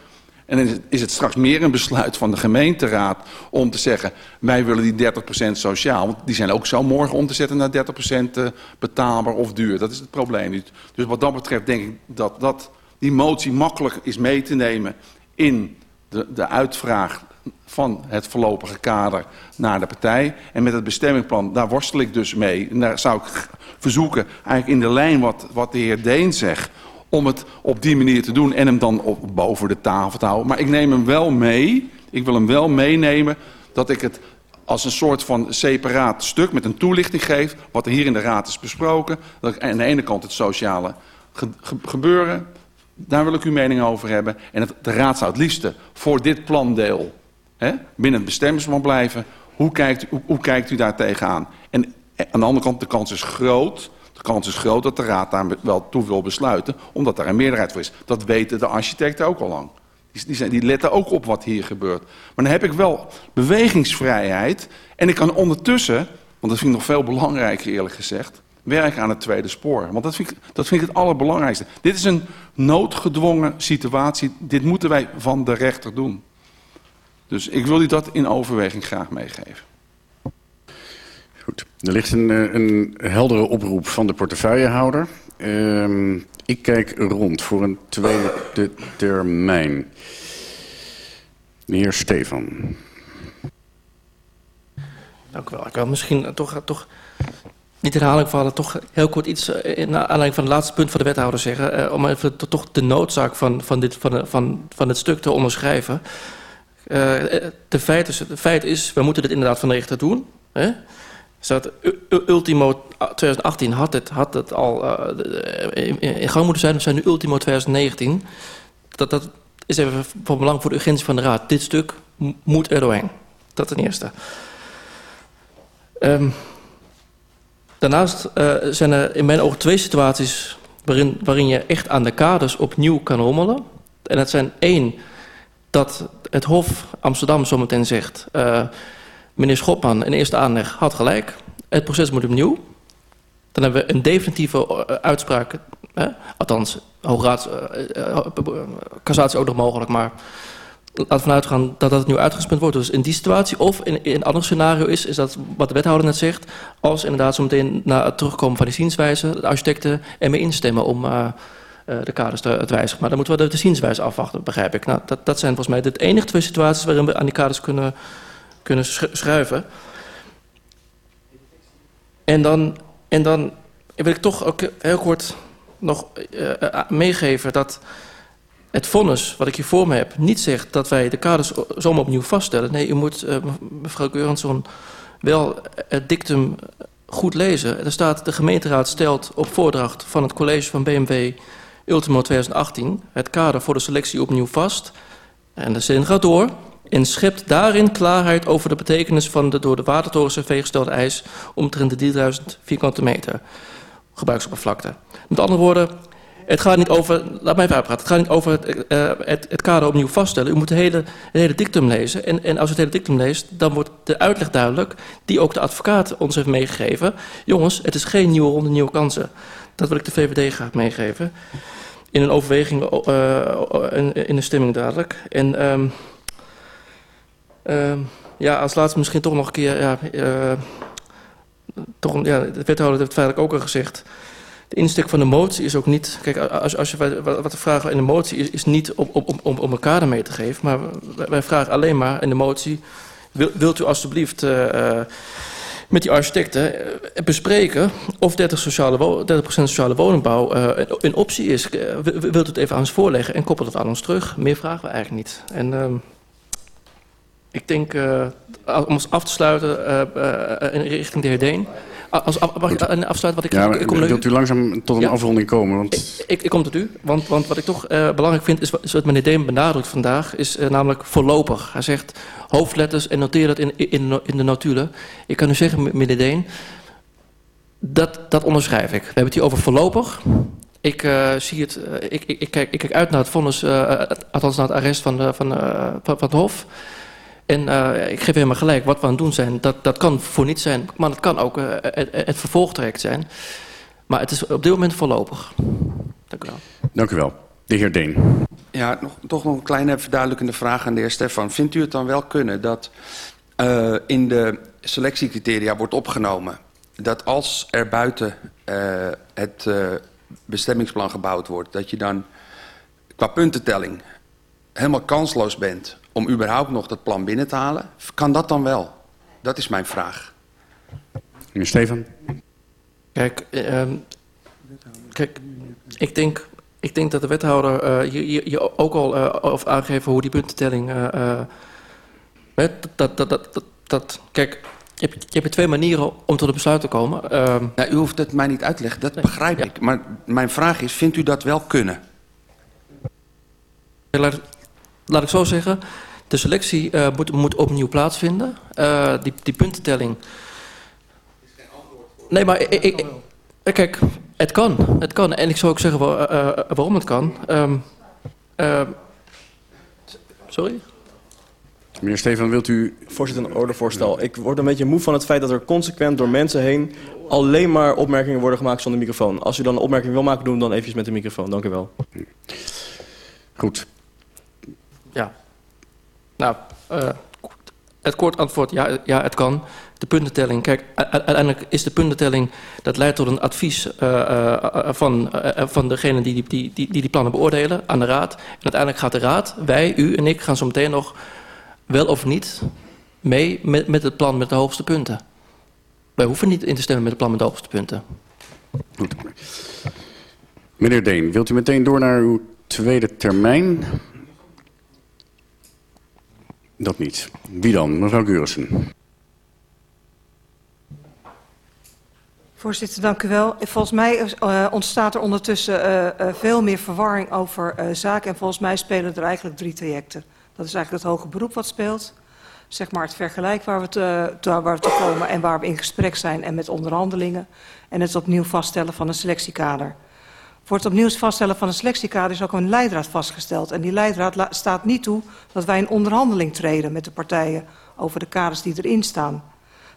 En dan is het straks meer een besluit van de gemeenteraad om te zeggen... wij willen die 30% sociaal, want die zijn ook zo morgen om te zetten naar 30% eh, betaalbaar of duur. Dat is het probleem niet. Dus wat dat betreft denk ik dat, dat die motie makkelijk is mee te nemen in de, de uitvraag van het voorlopige kader naar de partij. En met het bestemmingsplan, daar worstel ik dus mee. En daar zou ik verzoeken, eigenlijk in de lijn wat, wat de heer Deen zegt... om het op die manier te doen en hem dan op, boven de tafel te houden. Maar ik neem hem wel mee, ik wil hem wel meenemen dat ik het als een soort van separaat stuk met een toelichting geef... wat er hier in de Raad is besproken. Dat ik aan de ene kant het sociale ge ge gebeuren, daar wil ik uw mening over hebben. En de Raad zou het liefste voor dit plandeel binnen het bestemmingsplan blijven. Hoe kijkt, hoe, kijkt u daar tegenaan? En aan de andere kant, de kans is groot... De kans is groot dat de Raad daar wel toe wil besluiten... omdat daar een meerderheid voor is. Dat weten de architecten ook al lang. Die, die letten ook op wat hier gebeurt. Maar dan heb ik wel bewegingsvrijheid. En ik kan ondertussen, want dat vind ik nog veel belangrijker eerlijk gezegd... werken aan het tweede spoor. Want dat vind, ik, dat vind ik het allerbelangrijkste. Dit is een noodgedwongen situatie. Dit moeten wij van de rechter doen. Dus ik wil u dat in overweging graag meegeven. Goed. Er ligt een, eh, een heldere oproep van de portefeuillehouder. Uh, ik kijk rond voor een tweede termijn. De heer Stefan. Dank u wel. Ik wil misschien toch, toch niet herhaling vallen, toch heel kort iets eh, in aanleiding van het laatste punt van de wethouder zeggen. Uh, om even toch de noodzaak van, van, dit, van, van, van het stuk te onderschrijven. Uh, de feit is, feit is, we moeten dit inderdaad van de rechter doen. Hè? Zat, ultimo 2018 had het, had het al uh, in, gang moeten zijn. We zijn nu ultimo 2019. Dat, dat is even van belang voor de urgentie van de Raad. Dit stuk moet er doorheen. Dat ten eerste. Um, daarnaast zijn er in mijn ogen twee situaties... Waarin, waarin je echt aan de kaders opnieuw kan rommelen. En dat zijn één, dat het Hof Amsterdam zometeen zegt... Uh, Meneer Schopman in eerste aanleg had gelijk. Het proces moet opnieuw. Dan hebben we een definitieve uitspraak. Hè? Althans, hoograad, uh, cassatie ook nog mogelijk. Maar laten we vanuit gaan dat dat nu uitgespunt wordt. Dus in die situatie of in, een ander scenario is... is dat wat de wethouder net zegt... als inderdaad zo meteen na het terugkomen van die zienswijze... de architecten ermee instemmen om... Uh, de kaders te, wijzigen. Maar dan moeten we de, zienswijze afwachten, begrijp ik. Nou, dat, dat zijn volgens mij de enige twee situaties... waarin we aan die kaders kunnen kunnen schuiven. En dan, en dan wil ik toch ook heel kort nog uh, meegeven dat het vonnis wat ik hier voor me heb niet zegt dat wij de kaders zomaar opnieuw vaststellen. Nee, u moet, mevrouw Geuransson, wel het dictum goed lezen. Er staat, de gemeenteraad stelt op voordracht van het college van BMW Ultimo 2018 het kader voor de selectie opnieuw vast. En de zin gaat door en schept daarin klaarheid over de betekenis van de door de Watertoren CV gestelde eis omtrent de 3000 vierkante meter gebruiksoppervlakte. Met andere woorden, het gaat niet over, laat mij even uitpraten, het gaat niet over het, uh, het, het, kader opnieuw vaststellen. U moet de hele, het hele dictum lezen. En, en als u het hele dictum leest, dan wordt de uitleg duidelijk, die ook de advocaat ons heeft meegegeven. Jongens, het is geen nieuwe ronde, nieuwe kansen. Dat wil ik de VVD graag meegeven. In een overweging, uh, in, in de stemming dadelijk. En um, uh, ja, als laatste misschien toch nog een keer... Ja, uh, toch, ja, de wethouder heeft feitelijk ook al gezegd. De insteek van de motie is ook niet... Kijk, als, als je, wat we vragen in de motie is, is niet om, om, om, elkaar mee te geven. Maar wij vragen alleen maar in de motie... Wil, wilt u alstublieft... met die architecten bespreken of 30%, sociale 30 sociale woningbouw uh, een, optie is. Uh, wilt u het even aan ons voorleggen en koppel het aan ons terug? Meer vragen we eigenlijk niet. En uh, ik denk, om ons af te sluiten in richting de heer Deen. Als, af, mag ik afsluiten wat ik... Ja, ik kom wilt u langzaam tot een ja. afronding komen? Want... Ik, ik, ik, kom tot u, want, want wat ik toch belangrijk vind... is wat meneer Deen benadrukt vandaag, is namelijk voorlopig. Hij zegt hoofdletters en noteer dat in, in, in de notulen. Ik kan u zeggen, meneer Deen, dat, dat onderschrijf ik. We hebben het hier over voorlopig... Ik uh, zie het, ik, ik, ik, kijk, ik kijk uit naar het vonnis, althans naar het arrest van, de, van, van, van het Hof. En uh, ik geef helemaal gelijk, wat we aan het doen zijn, dat, dat kan voor niet zijn. Maar het kan ook uh, het, het vervolgtraject zijn. Maar het is op dit moment voorlopig. Dank u wel. Dank u wel. De heer Deen. Ja, nog, toch nog een kleine verduidelijkende vraag aan de heer Stefan. Vindt u het dan wel kunnen dat uh, in de selectiecriteria wordt opgenomen... dat als er buiten het bestemmingsplan gebouwd wordt... dat je dan qua puntentelling helemaal kansloos bent om überhaupt nog dat plan binnen te halen? Kan dat dan wel? Dat is mijn vraag. Meneer Stefan. Kijk, um, kijk ik denk ik denk dat de wethouder uh, je, je, je, ook al uh, of aangeven hoe die puntentelling. Uh, dat, dat, dat, dat, dat, kijk, je hebt, je hebt twee manieren om tot een besluit te komen. Ja, u hoeft het mij niet uit te leggen, dat begrijp ja. ik. Maar mijn vraag is: vindt u dat wel kunnen? Laat, ik zo zeggen. De selectie moet, moet opnieuw plaatsvinden. die, die puntentelling. Nee, maar ik, ik, ik, kijk, het kan. Het kan. En ik zou ook zeggen waar, uh, waarom het kan. Um, uh, sorry? Meneer Stefan, wilt u... Voorzitter, een ordevoorstel. Ik word een beetje moe van het feit dat er consequent door mensen heen... alleen maar opmerkingen worden gemaakt zonder microfoon. Als u dan een opmerking wil maken, doe hem dan eventjes met de microfoon. Dank u wel. Goed. Nou, uh, het kort antwoord, ja, ja, het kan de puntentelling. Kijk, uiteindelijk is de puntentelling, dat leidt tot een advies uh, uh, van, van degene die die, die, die die plannen beoordelen aan de raad. En uiteindelijk gaat de raad, wij, u en ik, gaan zo meteen nog wel of niet mee met, met het plan met de hoogste punten. Wij hoeven niet in te stemmen met het plan met de hoogste punten. Goed. Meneer Deen, wilt u meteen door naar uw tweede termijn? Dat niet. Wie dan? Mevrouw Geurissen. Voorzitter, dank u wel. Volgens mij uh, ontstaat er ondertussen uh, uh, veel meer verwarring over zaken. En volgens mij spelen er eigenlijk drie trajecten. Dat is eigenlijk het hoge beroep wat speelt. Zeg maar het vergelijk waar we, te, waar we te komen en waar we in gesprek zijn en met onderhandelingen. En het opnieuw vaststellen van een selectiekader. Voor het opnieuw vaststellen van een selectiekader is ook een leidraad vastgesteld. En die leidraad staat niet toe dat wij in onderhandeling treden met de partijen over de kaders die erin staan.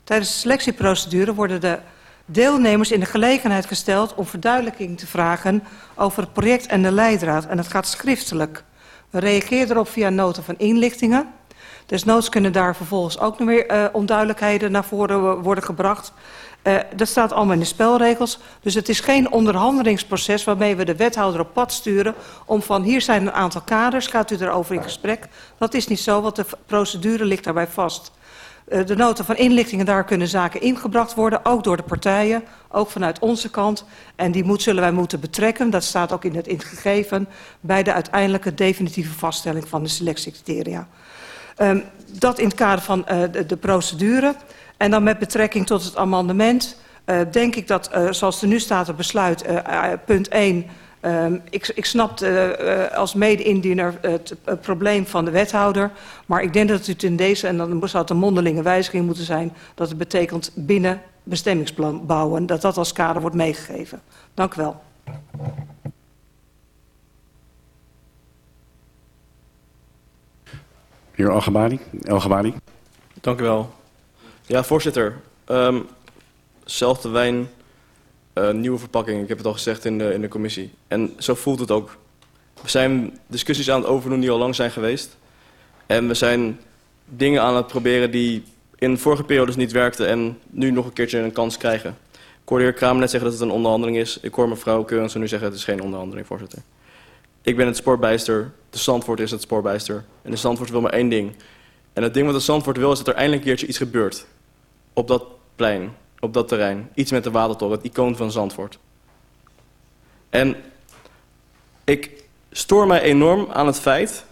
Tijdens de selectieprocedure worden de deelnemers in de gelegenheid gesteld om verduidelijking te vragen over het project en de leidraad. En dat gaat schriftelijk. We reageren erop via noten van inlichtingen. Desnoods kunnen daar vervolgens ook nog weer uh, onduidelijkheden naar voren worden gebracht. Uh, dat staat allemaal in de spelregels. Dus het is geen onderhandelingsproces waarmee we de wethouder op pad sturen... om van hier zijn een aantal kaders, gaat u erover in gesprek. Dat is niet zo, want de procedure ligt daarbij vast. Uh, de nota van inlichtingen, daar kunnen zaken ingebracht worden, ook door de partijen, ook vanuit onze kant. En die moet, zullen wij moeten betrekken, dat staat ook in het, in gegeven, bij de uiteindelijke definitieve vaststelling van de selectiecriteria. Um, dat in het kader van uh, de procedure. En dan met betrekking tot het amendement, uh, denk ik dat, uh, zoals er nu staat, het besluit, uh, punt 1... Um, ik, ik snap als mede-indiener het, het probleem van de wethouder. Maar ik denk dat het in deze, en dan zou het een mondelinge wijziging moeten zijn... dat het betekent binnen bestemmingsplan bouwen. Dat dat als kader wordt meegegeven. Dank u wel. Heer. Algebari. Dank u wel. Ja, voorzitter. Um, zelfde wijn uh, nieuwe verpakking. Ik heb het al gezegd in de, in de commissie. En zo voelt het ook. We zijn discussies aan het overdoen die al lang zijn geweest. En we zijn dingen aan het proberen die in vorige periodes niet werkten... en nu nog een keertje een kans krijgen. Ik hoorde de heer Kramer net zeggen dat het een onderhandeling is. Ik hoor mevrouw Keurensen nu zeggen dat het is geen onderhandeling, voorzitter. Ik ben het spoorbijster. De Zandvoort is het spoorbijster. En de Zandvoort wil maar één ding. En het ding wat de Zandvoort wil is dat er eindelijk een keertje iets gebeurt. Op dat plein op dat terrein. Iets met de watertoren, het icoon van Zandvoort. En ik stoor mij enorm aan het feit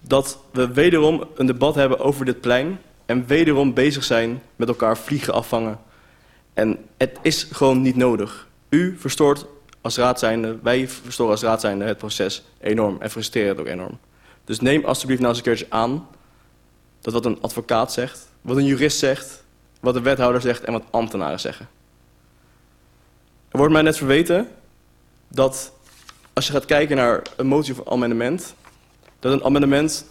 dat we wederom een debat hebben over dit plein en wederom bezig zijn met elkaar vliegen afvangen. En het is gewoon niet nodig. U verstoort als raad zijnde, wij verstoren als raad zijnde het proces enorm en frustreren het ook enorm. Dus neem alsjeblieft nou eens een keertje aan dat wat een advocaat zegt, wat een jurist zegt, wat de wethouder zegt en wat ambtenaren zeggen. Er wordt mij net verweten dat als je gaat kijken naar een motie of amendement, dat een amendement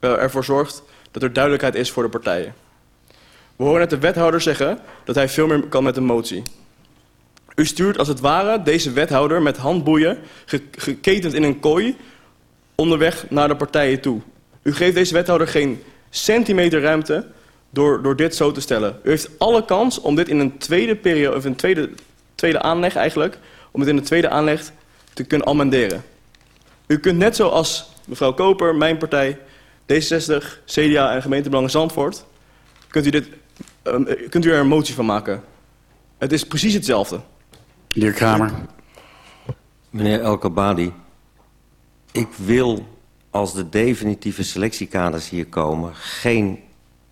uh, ervoor zorgt dat er duidelijkheid is voor de partijen. We horen net de wethouder zeggen dat hij veel meer kan met een motie. U stuurt als het ware deze wethouder met handboeien, ge geketend in een kooi, onderweg naar de partijen toe. U geeft deze wethouder geen centimeter ruimte door, door dit zo te stellen. U heeft alle kans om dit in een tweede periode, of een tweede, tweede aanleg eigenlijk, om het in de tweede aanleg te kunnen amenderen. U kunt net zoals mevrouw Koper, mijn partij, D66, CDA en gemeentebelangen Zandvoort, kunt u, dit, uh, kunt u er een motie van maken. Het is precies hetzelfde. De heer Kramer. Meneer El Kabadi, ik wil als de definitieve selectiekaders hier komen geen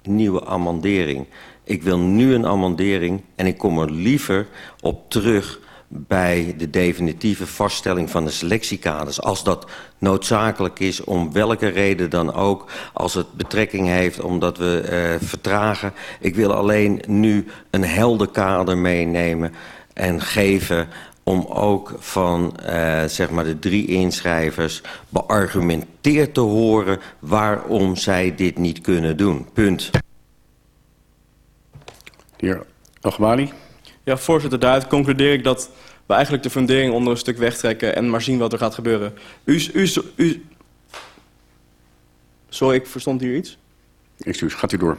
nieuwe amendering. Ik wil nu een amendering en ik kom er liever op terug bij de definitieve vaststelling van de selectiekaders. Als dat noodzakelijk is, om welke reden dan ook. Als het betrekking heeft omdat we uh, vertragen. Ik wil alleen nu een helder kader meenemen en geven om ook van uh, zeg maar de drie inschrijvers beargumenteerd te horen waarom zij dit niet kunnen doen. Punt. De heer Agbali. Ja, voorzitter, daaruit concludeer ik dat we eigenlijk de fundering onder een stuk wegtrekken en maar zien wat er gaat gebeuren. U, u, u, sorry, ik verstond hier iets. Excuus, gaat u door.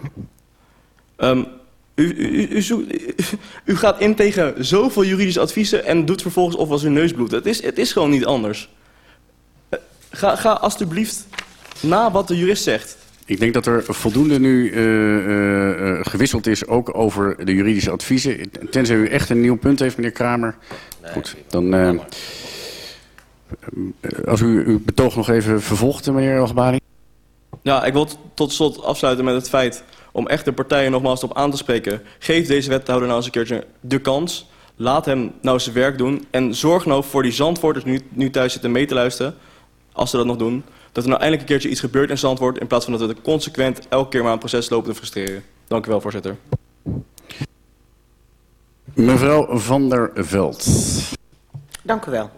Um, u, u, u, u, gaat in tegen zoveel juridische adviezen en doet vervolgens of als uw neus bloedt. Het is, het is gewoon niet anders. Ga, ga alstublieft na wat de jurist zegt. Ik denk dat er voldoende nu uh, uh, gewisseld is, ook over de juridische adviezen. Tenzij u echt een nieuw punt heeft, meneer Kramer. Nee, Goed, dan... Uh, als u uw betoog nog even vervolgt, meneer Ogbari. Ja, ik wil tot slot afsluiten met het feit om echt de partijen nogmaals op aan te spreken. Geef deze wethouder nou eens een keertje de kans. Laat hem nou zijn werk doen. En zorg nou voor die zandvoorters nu, nu thuis zitten mee te luisteren. Als ze dat nog doen. Dat er nou eindelijk een keertje iets gebeurt in Zandvoort... in plaats van dat we consequent elke keer maar een proces lopen te frustreren. Dank u wel, voorzitter. Mevrouw van der Veld. Dank u wel.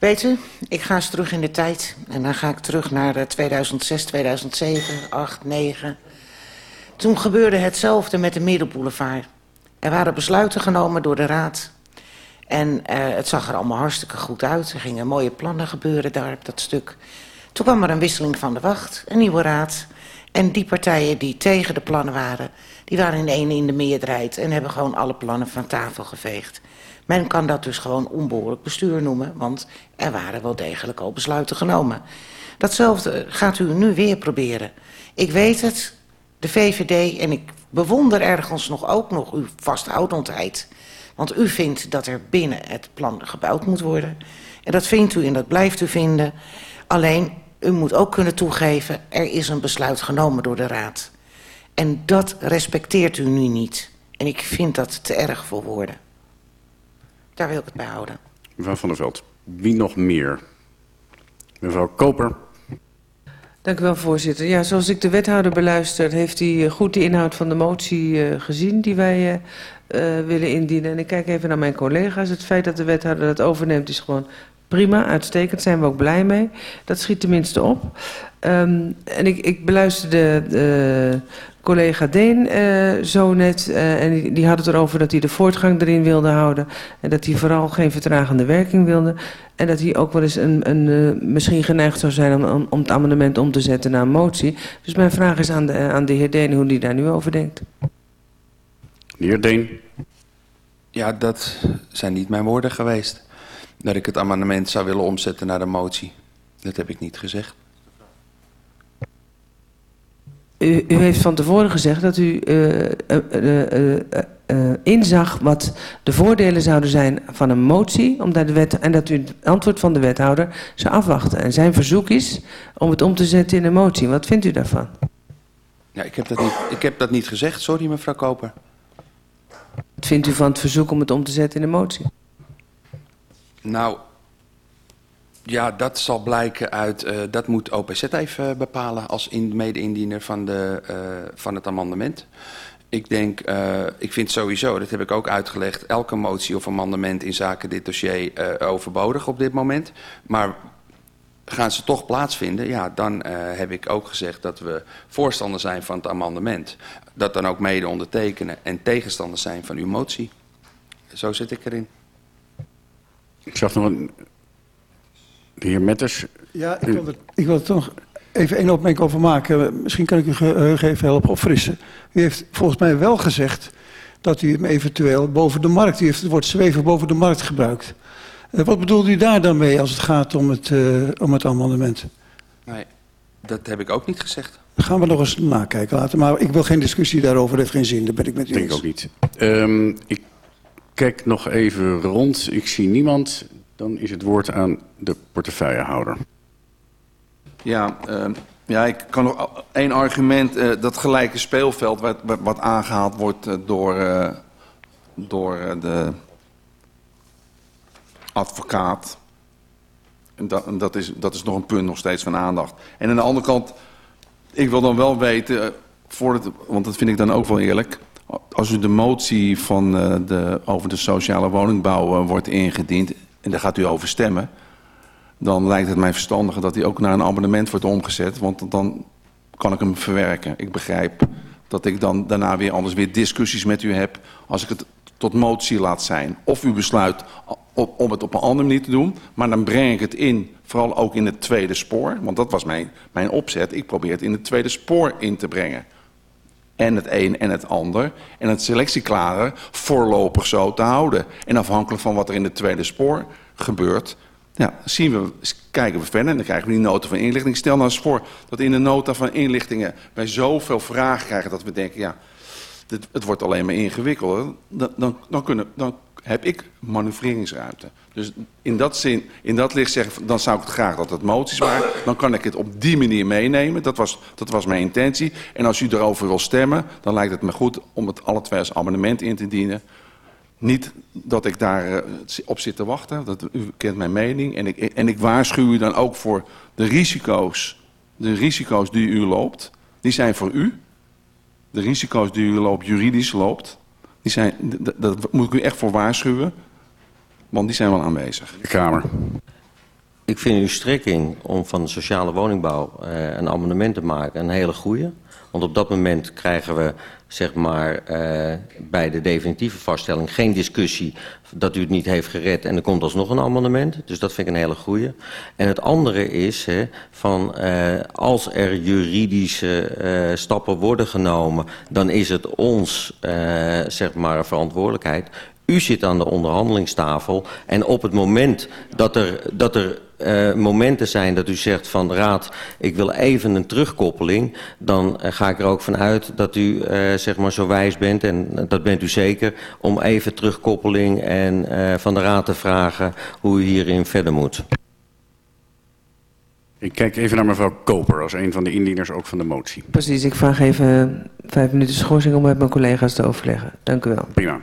Weet u, ik ga eens terug in de tijd. En dan ga ik terug naar 2006, 2007, 8, 9. Toen gebeurde hetzelfde met de Middelboulevard. Er waren besluiten genomen door de Raad. En uh, het zag er allemaal hartstikke goed uit. Er gingen mooie plannen gebeuren daar op dat stuk. Toen kwam er een wisseling van de wacht, een nieuwe raad. En die partijen die tegen de plannen waren... die waren in ene in de meerderheid... en hebben gewoon alle plannen van tafel geveegd. Men kan dat dus gewoon onbehoorlijk bestuur noemen... want er waren wel degelijk al besluiten genomen. Datzelfde gaat u nu weer proberen. Ik weet het, de VVD, en ik bewonder ergens nog ook nog uw vasthoudendheid... Want u vindt dat er binnen het plan gebouwd moet worden. En dat vindt u en dat blijft u vinden. Alleen, u moet ook kunnen toegeven... er is een besluit genomen door de Raad. En dat respecteert u nu niet. En ik vind dat te erg voor woorden. Daar wil ik het bij houden. Mevrouw van der Veld, wie nog meer? Mevrouw Koper. Dank u wel, voorzitter. Ja, zoals ik de wethouder beluister... heeft hij eh, goed de inhoud van de motie uh, gezien die wij uh, uh, willen indienen. En ik kijk even naar mijn collega's. Het feit dat de wethouder dat overneemt is gewoon prima, uitstekend. Zijn we ook blij mee. Dat schiet tenminste op. Um, en ik, ik beluisterde de collega Deen uh, zo net. Uh, en die, die had het erover dat hij de voortgang erin wilde houden. En dat hij vooral geen vertragende werking wilde. En dat hij ook wel eens een, een, uh, misschien geneigd zou zijn om, om het amendement om te zetten naar een motie. Dus mijn vraag is aan de, aan de heer Deen hoe hij daar nu over denkt. De heer Deen. Ja, dat zijn niet mijn woorden geweest. Dat ik het amendement zou willen omzetten naar een motie. Dat heb ik niet gezegd. U, u heeft van tevoren gezegd dat u uh, uh, uh, inzag wat de voordelen zouden zijn van een motie. Omdat de wet, en dat u het antwoord van de wethouder zou afwachten. En zijn verzoek is om het om te zetten in een motie. Wat vindt u daarvan? Ja, ik heb dat niet, ik heb dat niet gezegd. Sorry, mevrouw Koper. Wat vindt u van het verzoek om het om te zetten in een motie? Nou, ja, dat zal blijken uit... Uh, dat moet OPZ even bepalen als in, mede-indiener van, de, uh, van het amendement. Ik denk, uh, ik vind sowieso, dat heb ik ook uitgelegd... elke motie of amendement in zaken dit dossier overbodig op dit moment. Maar gaan ze toch plaatsvinden, ja, dan heb ik ook gezegd dat we voorstander zijn van het amendement. Dat dan ook mede ondertekenen en tegenstander zijn van uw motie. Zo zit ik erin. Ik zag nog een... De heer Metters. Ja, ik wil, er, ik wil er toch even één opmerking over maken. Misschien kan ik u geheugen even helpen opfrissen. U heeft volgens mij wel gezegd dat u hem eventueel boven de markt... U heeft het woord zweven boven de markt gebruikt. Uh, wat bedoelt u daar dan mee als het gaat om het, uh, om het amendement? Nee, dat heb ik ook niet gezegd. Gaan we nog eens nakijken laten. Maar ik wil geen discussie daarover, dat heeft geen zin. Daar ben ik met u eens. Denk ook niet. Um, ik kijk nog even rond. Ik zie niemand. Dan is het woord aan de portefeuillehouder. Ja, uh, ja, ik kan nog één argument. Uh, dat gelijke speelveld wat, wat, aangehaald wordt uh, door, uh, door de advocaat. En dat, dat, is, dat is nog een punt nog steeds van aandacht. En aan de andere kant, ik wil dan wel weten, voordat, want dat vind ik dan ook wel eerlijk. Als u de motie van de, over de sociale woningbouw wordt ingediend en daar gaat u over stemmen dan lijkt het mij verstandiger dat hij ook naar een abonnement wordt omgezet. Want dan kan ik hem verwerken. Ik begrijp dat ik dan daarna weer anders weer discussies met u heb... als ik het tot motie laat zijn. Of u besluit om het op een andere manier te doen... maar dan breng ik het in, vooral ook in het tweede spoor. Want dat was mijn, mijn opzet. Ik probeer het in het tweede spoor in te brengen. En het een en het ander. En het selectieklader voorlopig zo te houden. En afhankelijk van wat er in het tweede spoor gebeurt ja, zien we, kijken we verder en dan krijgen we die nota van inlichting. Stel nou eens voor dat in de nota van inlichtingen wij zoveel vragen krijgen dat we denken, ja, dit, het wordt alleen maar ingewikkelder. Dan, dan, dan, kunnen, dan heb ik manoeuvreringsruimte. Dus in dat, zin, in dat licht zeggen, dan zou ik het graag dat het moties waren. Dan kan ik het op die manier meenemen. Dat was, dat was mijn intentie. En als u erover wil stemmen, dan lijkt het me goed om het alle twee als amendement in te dienen. Niet dat ik daar uh, op zit te wachten. Dat, u kent mijn mening. En ik, en ik waarschuw u dan ook voor de risico's. De risico's die u loopt, die zijn voor u. De risico's die u loopt, juridisch loopt, die zijn, dat moet ik u echt voor waarschuwen. Want die zijn wel aanwezig. De Kamer. Ik vind uw strekking om van de sociale woningbouw uh, een amendement te maken een hele goede. Want op dat moment krijgen we zeg maar, uh, bij de definitieve vaststelling geen discussie dat u het niet heeft gered en er komt alsnog een amendement. Dus dat vind ik een hele goede. En het andere is, hè, van, uh, als er juridische uh, stappen worden genomen, dan is het ons zeg maar, verantwoordelijkheid. U zit aan de onderhandelingstafel en op het moment dat er, dat er uh, momenten zijn dat u zegt van raad, ik wil even een terugkoppeling, dan uh, ga ik er ook van uit dat u uh, zeg maar zo wijs bent, en dat bent u zeker, om even terugkoppeling en van de raad te vragen hoe u hierin verder moet. Ik kijk even naar mevrouw Koper als een van de indieners ook van de motie. Precies, ik vraag even vijf minuten schorsing om met mijn collega's te overleggen. Dank u wel. Prima.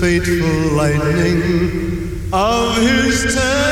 Fateful lightning of his terrible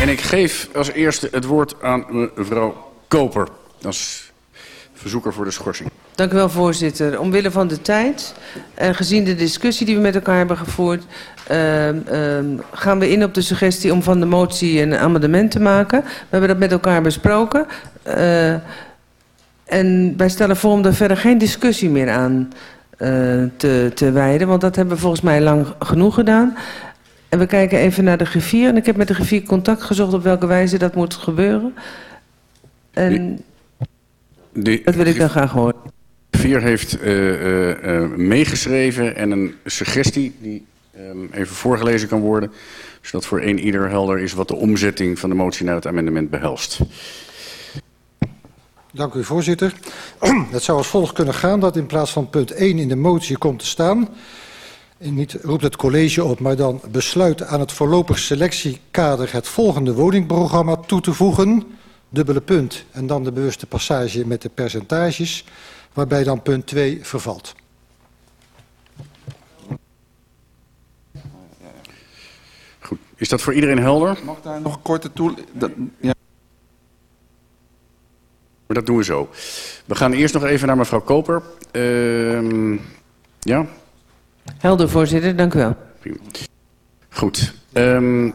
en ik geef als eerste het woord aan mevrouw Koper. Als verzoeker voor de schorsing. Dank u wel, voorzitter. Omwille van de tijd en gezien de discussie die we met elkaar hebben gevoerd... ehm, ehm, gaan we in op de suggestie om van de motie een amendement te maken. We hebben dat met elkaar besproken. Eh, en wij stellen voor om er verder geen discussie meer aan eh, te, te wijden... want dat hebben we volgens mij lang genoeg gedaan... En we kijken even naar de griffier. En ik heb met de griffier contact gezocht op welke wijze dat moet gebeuren. En De dat wil ik dan graag horen. Vier heeft eh, eh, eh, meegeschreven en een suggestie die ehm, even voorgelezen kan worden. Zodat voor één ieder helder is wat de omzetting van de motie naar het amendement behelst. Dank u, voorzitter. Het zou als volgt kunnen gaan dat in plaats van punt 1 in de motie komt te staan... en niet roept het college op, maar dan besluit aan het voorlopig selectiekader... het volgende woningprogramma toe te voegen... dubbele punt en dan de bewuste passage met de percentages, waarbij dan punt 2 vervalt. Goed. Is dat voor iedereen helder? Mag daar nog een korte toe... dat- ja. Maar dat doen we zo. We gaan eerst nog even naar mevrouw Koper. Ehm, ja? Helder, voorzitter. Dank u wel. Prima. Goed. Ehm,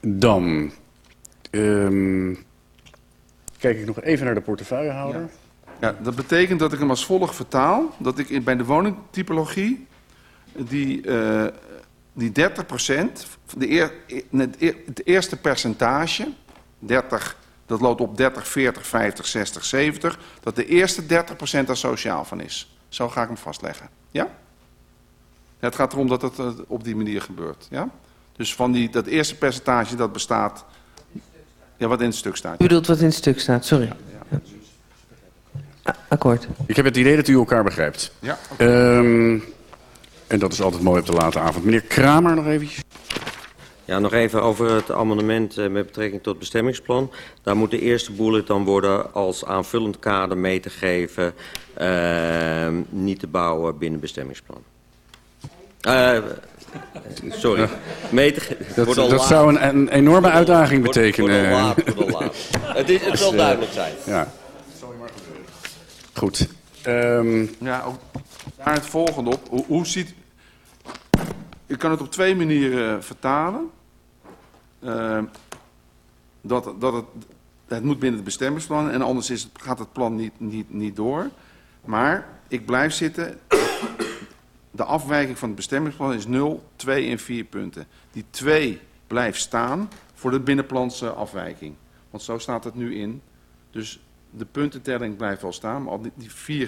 dan ehm, kijk ik nog even naar de portefeuillehouder. Ja, dat betekent dat ik hem als volgt vertaal. Dat ik in- bij de woningtypologie die, eh die 30 procent, de eer, het, eer- het eerste percentage, 30, dat loopt op 30, 40, 50, 60, 70, dat de eerste 30 procent daar sociaal van is. Zo ga ik hem vastleggen. Ja? Ja, Het gaat erom dat het eh, op die manier gebeurt. Ja? Dus van die, dat eerste percentage dat bestaat, ja, wat in het stuk staat. U bedoelt wat in het stuk staat, sorry. Ja. Ah, akkoord. Ik heb het idee dat u elkaar begrijpt. Ja, Ehm, en dat is altijd mooi op de late avond. Meneer Kramer nog eventjes. Ja, nog even over het amendement eh, met betrekking tot bestemmingsplan. Daar moet de eerste bullet dan worden als aanvullend kader mee te geven... eh, niet te bouwen binnen bestemmingsplan. Eh, sorry. Mee te Dat, wordt al dat zou een, een enorme uitdaging Wordt- betekenen. Wordt al laat, wordt al laat. Het, is, het zal Dus, duidelijk zijn. Ja. Goed. Ehm, Ja, ook daar het volgende op. Hoe, hoe ziet... Je kan het op twee manieren vertalen. Ehm, dat, dat het, het moet binnen het bestemmingsplan en anders is gaat het plan niet, niet, niet door. Maar ik blijf zitten. De afwijking van het bestemmingsplan is 0, 2 en 4 punten. Die 2 blijft staan voor de binnenplanse afwijking. Want zo staat het nu in. Dus de puntentelling blijft wel staan, maar die vier